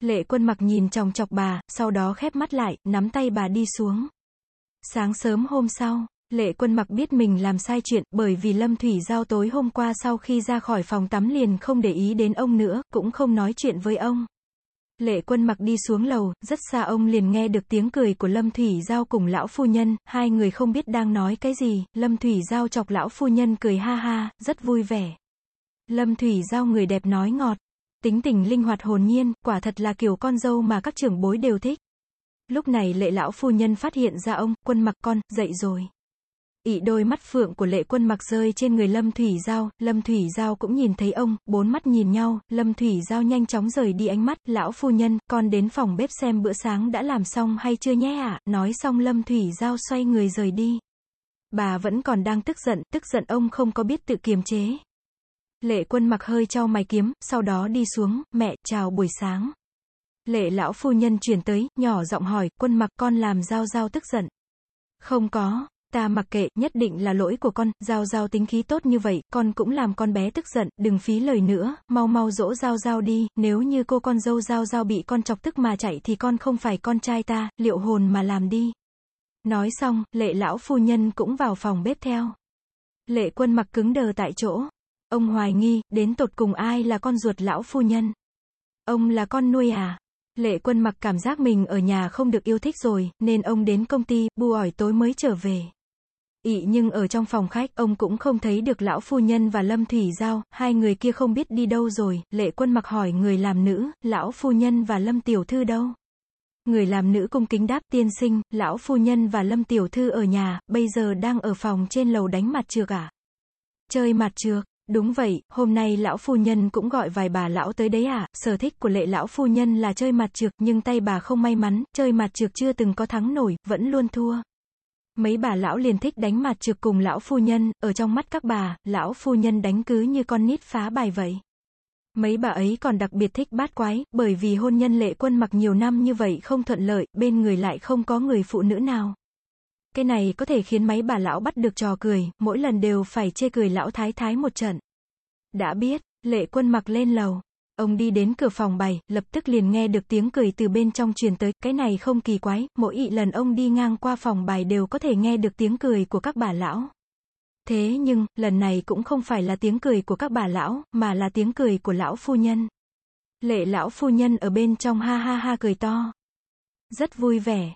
Lệ quân mặc nhìn chòng chọc bà, sau đó khép mắt lại, nắm tay bà đi xuống. Sáng sớm hôm sau, Lệ quân mặc biết mình làm sai chuyện, bởi vì Lâm Thủy Giao tối hôm qua sau khi ra khỏi phòng tắm liền không để ý đến ông nữa, cũng không nói chuyện với ông. Lệ quân mặc đi xuống lầu, rất xa ông liền nghe được tiếng cười của Lâm Thủy Giao cùng lão phu nhân, hai người không biết đang nói cái gì, Lâm Thủy Giao chọc lão phu nhân cười ha ha, rất vui vẻ. Lâm Thủy Giao người đẹp nói ngọt, tính tình linh hoạt hồn nhiên, quả thật là kiểu con dâu mà các trưởng bối đều thích. Lúc này lệ lão phu nhân phát hiện ra ông, quân mặc con, dậy rồi. ỉ đôi mắt phượng của lệ quân mặc rơi trên người Lâm Thủy Giao, Lâm Thủy Giao cũng nhìn thấy ông, bốn mắt nhìn nhau, Lâm Thủy Giao nhanh chóng rời đi ánh mắt, lão phu nhân, con đến phòng bếp xem bữa sáng đã làm xong hay chưa nhé ạ, nói xong Lâm Thủy Giao xoay người rời đi. Bà vẫn còn đang tức giận, tức giận ông không có biết tự kiềm chế. Lệ quân mặc hơi trao mày kiếm, sau đó đi xuống, mẹ, chào buổi sáng. Lệ lão phu nhân chuyển tới, nhỏ giọng hỏi, quân mặc con làm giao giao tức giận. Không có, ta mặc kệ, nhất định là lỗi của con, giao giao tính khí tốt như vậy, con cũng làm con bé tức giận, đừng phí lời nữa, mau mau dỗ giao giao đi, nếu như cô con dâu giao giao bị con chọc tức mà chạy thì con không phải con trai ta, liệu hồn mà làm đi. Nói xong, lệ lão phu nhân cũng vào phòng bếp theo. Lệ quân mặc cứng đờ tại chỗ. Ông hoài nghi, đến tột cùng ai là con ruột lão phu nhân? Ông là con nuôi à? Lệ quân mặc cảm giác mình ở nhà không được yêu thích rồi, nên ông đến công ty, bu ỏi tối mới trở về. Ị nhưng ở trong phòng khách, ông cũng không thấy được lão phu nhân và Lâm Thủy Giao, hai người kia không biết đi đâu rồi, lệ quân mặc hỏi người làm nữ, lão phu nhân và Lâm Tiểu Thư đâu? Người làm nữ cung kính đáp tiên sinh, lão phu nhân và Lâm Tiểu Thư ở nhà, bây giờ đang ở phòng trên lầu đánh mặt trược à? Chơi mặt trược, Đúng vậy, hôm nay lão phu nhân cũng gọi vài bà lão tới đấy à, sở thích của lệ lão phu nhân là chơi mặt trược, nhưng tay bà không may mắn, chơi mặt trược chưa từng có thắng nổi, vẫn luôn thua. Mấy bà lão liền thích đánh mặt trược cùng lão phu nhân, ở trong mắt các bà, lão phu nhân đánh cứ như con nít phá bài vậy. Mấy bà ấy còn đặc biệt thích bát quái, bởi vì hôn nhân lệ quân mặc nhiều năm như vậy không thuận lợi, bên người lại không có người phụ nữ nào. Cái này có thể khiến mấy bà lão bắt được trò cười, mỗi lần đều phải chê cười lão thái thái một trận. Đã biết, lệ quân mặc lên lầu. Ông đi đến cửa phòng bày, lập tức liền nghe được tiếng cười từ bên trong truyền tới, cái này không kỳ quái, mỗi ị lần ông đi ngang qua phòng bài đều có thể nghe được tiếng cười của các bà lão. Thế nhưng, lần này cũng không phải là tiếng cười của các bà lão, mà là tiếng cười của lão phu nhân. Lệ lão phu nhân ở bên trong ha ha ha cười to. Rất vui vẻ,